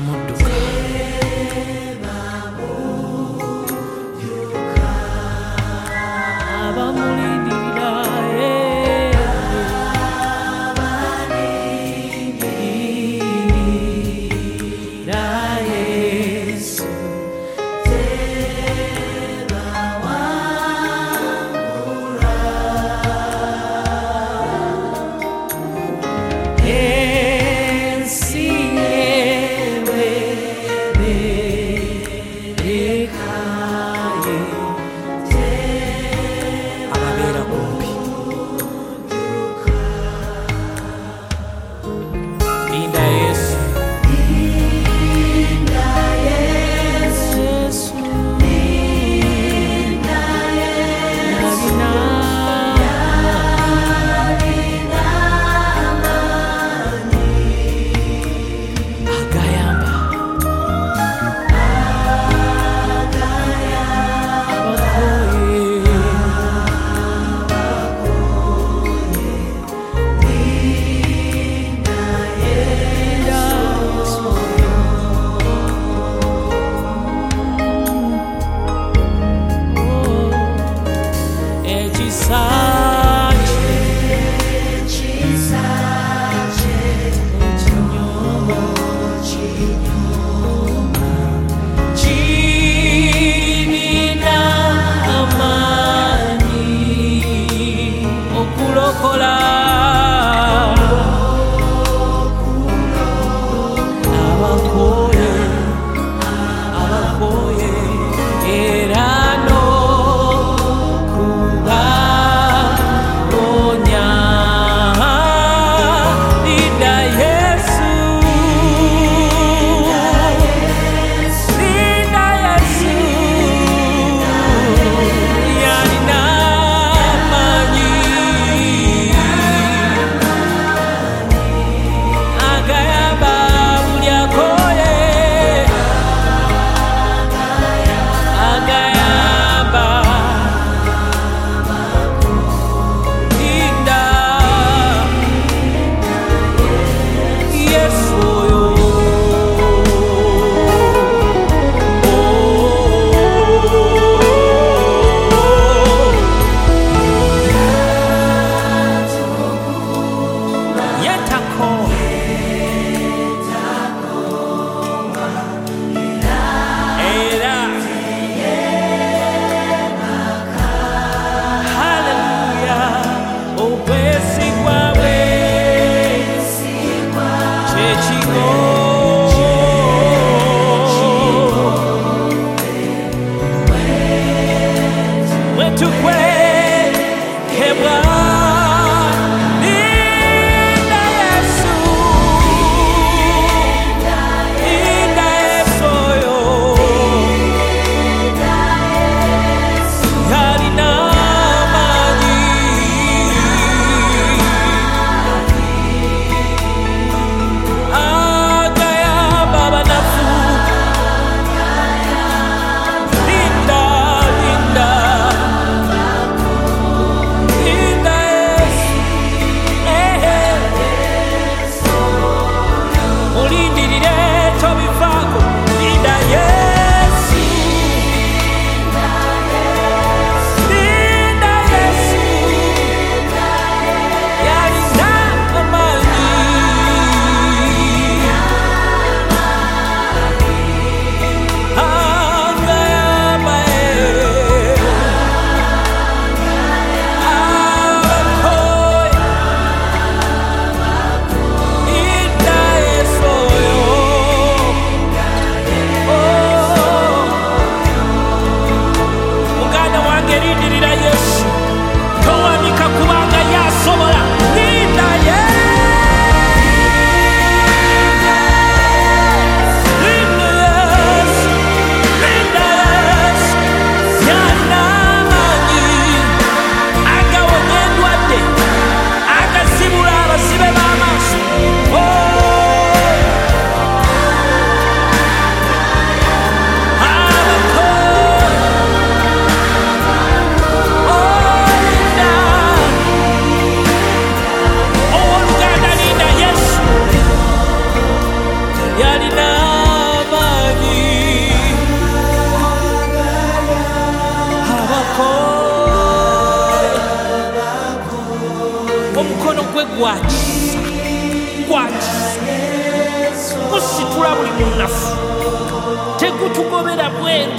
tebamudduka abamulindirira took away. Gwakisa gwakisa gusitula buli munafu tegutugobera bweru